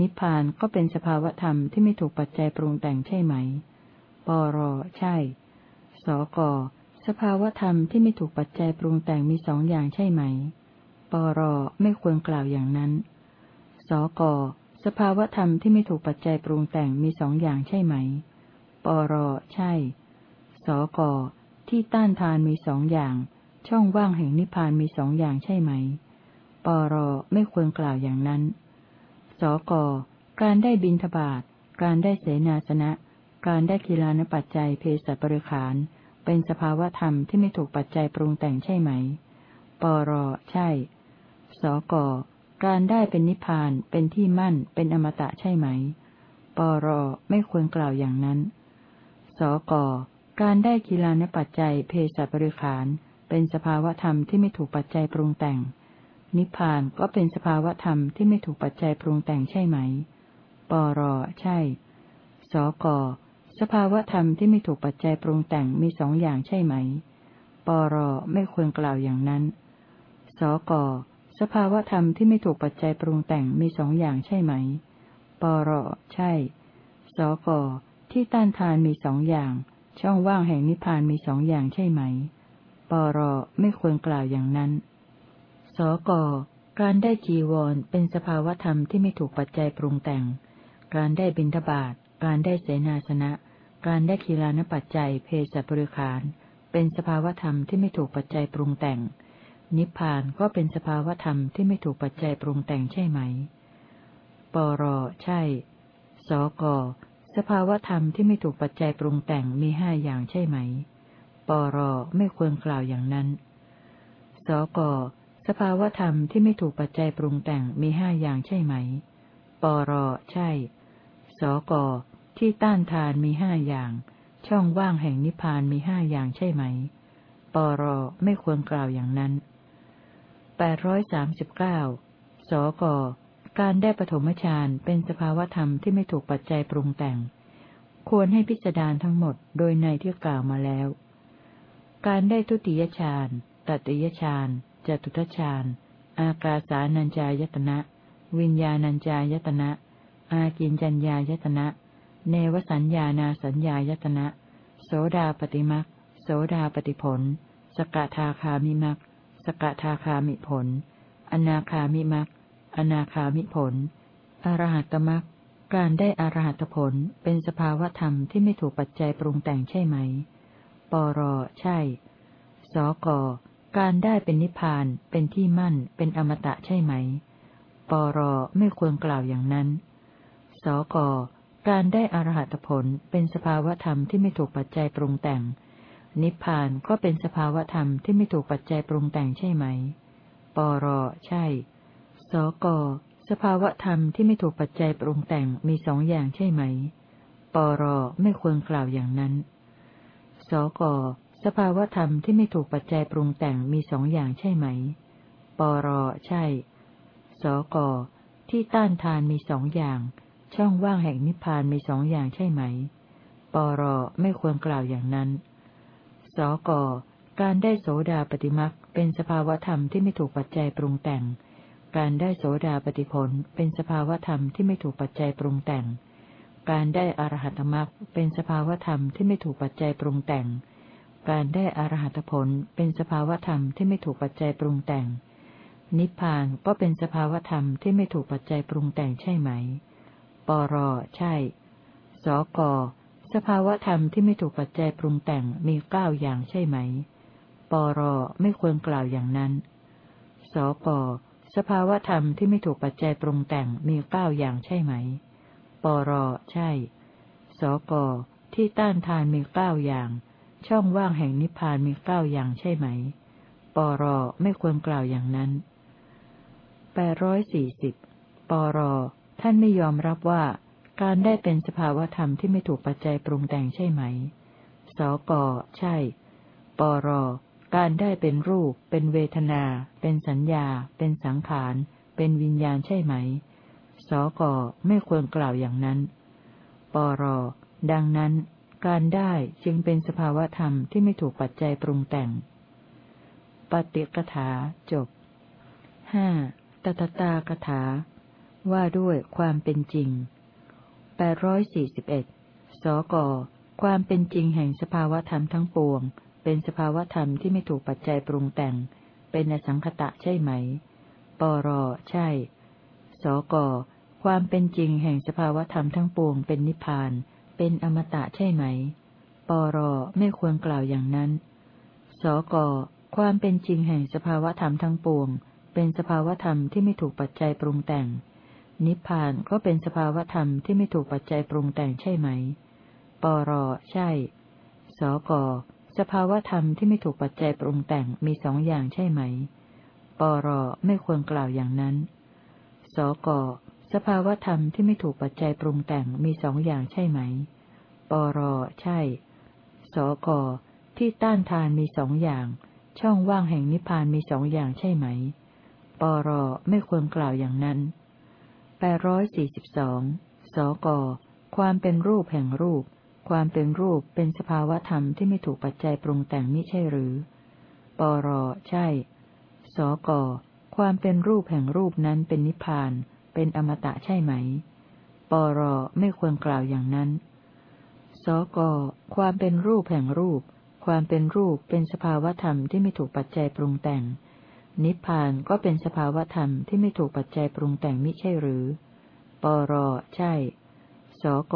Speaker 1: นิพพานก็เป็นสภาวธรรมที่ไม่ถูกปัจจัยปรุงแต่งใช่ไหม ปรใช่ สกสภาวธรรมที่ไม่ถูกปัจจัยปรุงแต่งมีสองอย่างใช่ไหม ปรไม่ควรกล่าวอย่างนั้น สก สภาวธรรมที่ไม่ถูกปัจจัยปรุงแต่งมีสองอย่างใช่ไหม ปรใช่ สกที่ต้านทานมีสองอย่าง ช่องว่างแห่งนิพพานมีสองอย่างใช่ไหม ปรไม่ควรกล่าวอย่างนั้น สกการได้บินทบาทการได้เสนาสนะ การได้กีฬานปัจจัยเพศบริขาร เป็นสภาวธรรมที่ไม่ถูกปัจจัยปรุงแต่งใช่ไหม ปรใช่ สก การได้เป็นนิพพานเป็นที่มั่นเป็นอมตะใช่ไหม ปรไม่ควรกล่าวอย่างนั้น สกการได้กีฬานปัจจัยเพศบริขาร เป็นสภาวธรรมที่ไม่ถูกปัจจัยปรุงแต่ง นิพพานก็เป็นสภาวธรรมที่ไม่ถูกปัจจัยปรุงแต่งใช่ไหม ปรใช่ สกสภาวธรรมที่ไม่ถูกปัจจัยปรุงแต่งมีสองอย่างใช่ไหม ปรไม่ควรกล่าวอย่างนั้น สก สภาวธรรมที่ไม่ถูกปัจจัยปรุงแต่งมีสองอย่างใช่ไหม ปรใช่ สกที่ต้านทานมีสองอย่าง ช่องว่างแห่งนิพพานมีสองอย่างใช่ไหม ปรไม่ควรกล่าวอย่างนั้น สกการได้จีวรเป็นสภาวธรรมที่ไม่ถูกปัจจัยปรุงแต่ง การได้บิณฑบาต การได้เสนาสนะ การได้คีลานปัจจัยเพศบริขาร เป็นสภาวธรรมที่ไม่ถูกปัจจัยปรุงแต่ง นิพพานก็เป็นสภาวธรรมที่ไม่ถูกปัจจัยปรุงแต่งใช่ไหม ปรใช่ สก สภาวธรรมที่ไม่ถูกปัจจัยปรุงแต่งมีห้าอย่างใช่ไหม ปรไม่ควรกล่าวอย่างนั้น สก สภาวธรรมที่ไม่ถูกปัจจัยปรุงแต่งมีห้าอย่างใช่ไหม ปรใช่ สก ที่ต้านทานมีห้าอย่าง ช่องว่างแห่งนิพพานมีห้าอย่างใช่ไหม ปรไม่ควรกล่าวอย่างนั้น แปดร้อยสามสิบเก้าสก การได้ปฐมฌานเป็นสภาวธรรมที่ไม่ถูกปัจจัยปรุงแต่ง ควรให้พิจารณาทั้งหมดโดยในที่กล่าวมาแล้ว การได้ทุติยฌานตติยฌานจตุตฌานอากาสานัญจายตนะ วิญญาณัญจายตนะ อากินจัญญายตนะ เนวสัญญานาสัญญายตนะ โสดาปฏิมักโสดาปฏิผล สกทาคามิมัก สกทาคามิผล อนาคามิมักอนาคามิผล อรหัตมักการได้อรหัตผลเป็นสภาวธรรมที่ไม่ถูกปัจจัยปรุงแต่งใช่ไหม ปรใช่ สกการได้เป็นนิพพาน เป็นที่มั่น เป็นอมตะใช่ไหม ปรไม่ควรกล่าวอย่างนั้น สกการได้อรหัตผลเป็นสภาวธรรมที่ไม่ถูกปัจจัยปรุงแต่ง นิพพานก็เป็นสภาวธรรมที่ไม่ถูกปัจจัยปรุงแต่งใช่ไหม ปรใช่ สกสภาวธรรมที่ไม่ถูกปัจจัยปรุงแต่งมีสองอย่างใช่ไหม ปรไม่ควรกล่าวอย่างนั้น สกสภาวธรรมที่ไม่ถูกปัจจัยปรุงแต่งมีสองอย่างใช่ไหม ปรใช่ สกที่ต้านทานมีสองอย่าง ช่องว่างแห่งนิพพานมีสองอย่างใช่ไหม ปรไม่ควรกล่าวอย่างนั้น สก การได้โสดาปฏิมักเป็นสภาวธรรมที่ไม่ถูกปัจจัยปรุงแต่ง การได้โสดาปฏิผลเป็นสภาวธรรมที่ไม่ถูกปัจจัยปรุงแต่ง การได้อรหัตมักเป็นสภาวธรรมที่ไม่ถูกปัจจัยปรุงแต่ง การได้อรหัตผลเป็นสภาวธรรมที่ไม่ถูกปัจจัยปรุงแต่ง นิพพานก็เป็นสภาวธรรมที่ไม่ถูกปัจจัยปรุงแต่งใช่ไหม ปรใช่ สก สภาวธรรมที่ไม่ถูกปัจจัยปรุงแต่งมีเก้าอย่างใช่ไหม ปรไม่ควรกล่าวอย่างนั้นสกสภาวธรรมที่ไม่ถูกปัจจัยปรุงแต่งมีเก้าอย่างใช่ไหม ปรใช่ สกที่ต้านทานมีเก้าอย่าง ช่องว่างแห่งนิพพานมีเก้าอย่างใช่ไหม ปรไม่ควรกล่าวอย่างนั้นแปดร้อยสี่สิบปรท่านไม่ยอมรับว่า การได้เป็นสภาวธรรมที่ไม่ถูกปัจจัยปรุงแต่งใช่ไหม สก ใช่ ปร การได้เป็นรูป เป็นเวทนา เป็นสัญญา เป็นสังขาร เป็นวิญญาณใช่ไหม สก ไม่ควรกล่าวอย่างนั้น ปร ดังนั้น การได้จึงเป็นสภาวธรรมที่ไม่ถูกปัจจัยปรุงแต่ง ปฏิกถาจบห้าตตตากถา ว่าด้วยความเป็นจริง แปดร้อยสี่สิบเอ็ดสก ความเป็นจริงแห่งสภาวธรรมทั้งปวง เป็นสภาวธรรมที่ไม่ถูกปัจจัยปรุงแต่ง เป็นอสังคตะใช่ไหม ปร ใช่ สก ความเป็นจริงแห่งสภาวธรรมทั้งปวง เป็นนิพพาน เป็นอมตะใช่ไหม ปร ไม่ควรกล่าวอย่างนั้น สก ความเป็นจริงแห่งสภาวธรรมทั้งปวง เป็นสภาวธรรมที่ไม่ถูกปัจจัยปรุงแต่ง นิพพานก็เป็นสภาวธรรมที่ไม่ถูกปัจจัยปรุงแต่งใช่ไหม ปรใช่ สกสภาวธรรมที่ไม่ถูกปัจจัยปรุงแต่งมีสองอย่างใช่ไหม ปรไม่ควรกล่าวอย่างนั้น สกสภาวธรรมที่ไม่ถูกปัจจัยปรุงแต่งมีสองอย่างใช่ไหม ปรใช่ สกที่ต้านทานมีสองอย่าง ช่องว่างแห่งนิพพานมีสองอย่างใช่ไหม ปรไม่ควรกล่าวอย่างนั้น แปดร้อยสี่สิบสองสก ความเป็นรูปแห่งรูป ความเป็นรูปเป็นสภาวธรรมที่ไม่ถูกปัจจัยปรุงแต่งมิใช่หรือ ปรใช่ สก ความเป็นรูปแห่งรูปนั้นเป็นนิพพาน เป็นอมตะใช่ไหม ปรไม่ควรกล่าวอย่างนั้น สก ความเป็นรูปแห่งรูป ความเป็นรูปเป็นสภาวธรรมที่ไม่ถูกปัจจัยปรุงแต่ง นิพพานก็เป็นสภาวธรรมที่ไม่ถูกปัจจัยปรุงแต่งมิใช่หรือ ปรใช่ สก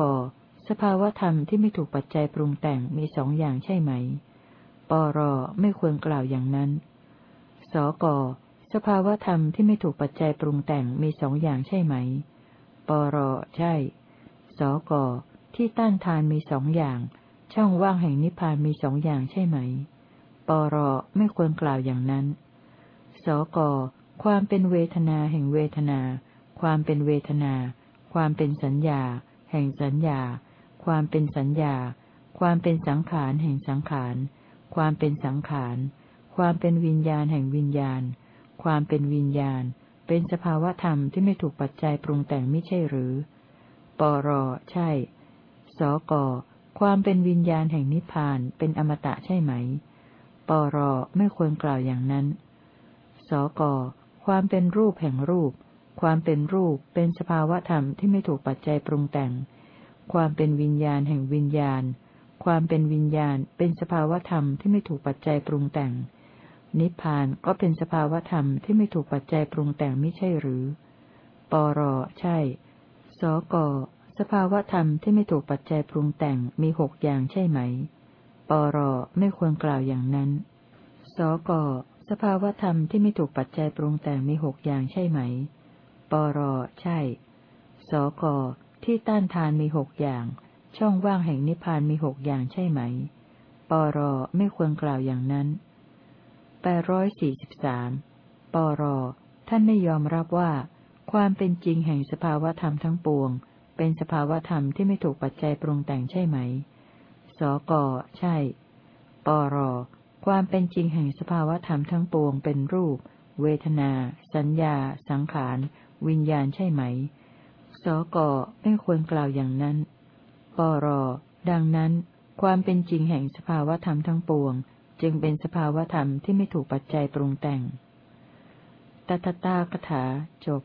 Speaker 1: สภาวธรรมที่ไม่ถูกปัจจัยปรุงแต่งมีสองอย่างใช่ไหม ปรไม่ควรกล่าวอย่างนั้น สกสภาวธรรมที่ไม่ถูกปัจจัยปรุงแต่งมีสองอย่างใช่ไหม ปรใช่ สกที่ต้านทานมีสองอย่าง ช่องว่างแห่งนิพพานมีสองอย่างใช่ไหม ปรไม่ควรกล่าวอย่างนั้น สก ความเป็นเวทนาแห่งเวทนา ความเป็นเวทนา ความเป็นสัญญา แห่งสัญญา ความเป็นสัญญา ความเป็นสังขารแห่งสังขาร ความเป็นสังขาร ความเป็นวิญญาณแห่งวิญญาณ ความเป็นวิญญาณ เป็นสภาวะธรรมที่ไม่ถูกปัจจัยปรุงแต่งไม่ใช่หรือ ปรใช่ สก ความเป็นวิญญาณแห่งนิพพานเป็นอมตะใช่ไหม ปรไม่ควรกล่าวอย่างนั้น สก ความเป็นรูปแห่งรูป ความเป็นรูปเป็นสภาวธรรมที่ไม่ถูกปัจจัยปรุงแต่ง ความเป็นวิญญาณแห่งวิญญาณ ความเป็นวิญญาณเป็นสภาวธรรมที่ไม่ถูกปัจจัยปรุงแต่ง นิพพานก็เป็นสภาวธรรมที่ไม่ถูกปัจจัยปรุงแต่งไม่ใช่หรือ ปรใช่ สก สภาวธรรมที่ไม่ถูกปัจจัยปรุงแต่งมีหกอย่างใช่ไหม ปรไม่ควรกล่าวอย่างนั้น สก สภาวธรรมที่ไม่ถูกปัจจัยปรุงแต่งมีหกอย่างใช่ไหม ปรใช่ สกที่ต้านทานมีหกอย่าง ช่องว่างแห่งนิพพานมีหกอย่างใช่ไหม ปรไม่ควรกล่าวอย่างนั้นแปดร้อยสี่สิบสามปรท่านไม่ยอมรับว่า ความเป็นจริงแห่งสภาวธรรมทั้งปวง เป็นสภาวธรรมที่ไม่ถูกปัจจัยปรุงแต่งใช่ไหม สกใช่ ปร ความเป็นจริงแห่งสภาวธรรมทั้งปวงเป็นรูป เวทนา สัญญา สังขาร วิญญาณใช่ไหม สกไม่ควรกล่าวอย่างนั้น ปร ดังนั้น ความเป็นจริงแห่งสภาวธรรมทั้งปวง จึงเป็นสภาวธรรมที่ไม่ถูกปัจจัยปรุงแต่งตัตตากถาจบ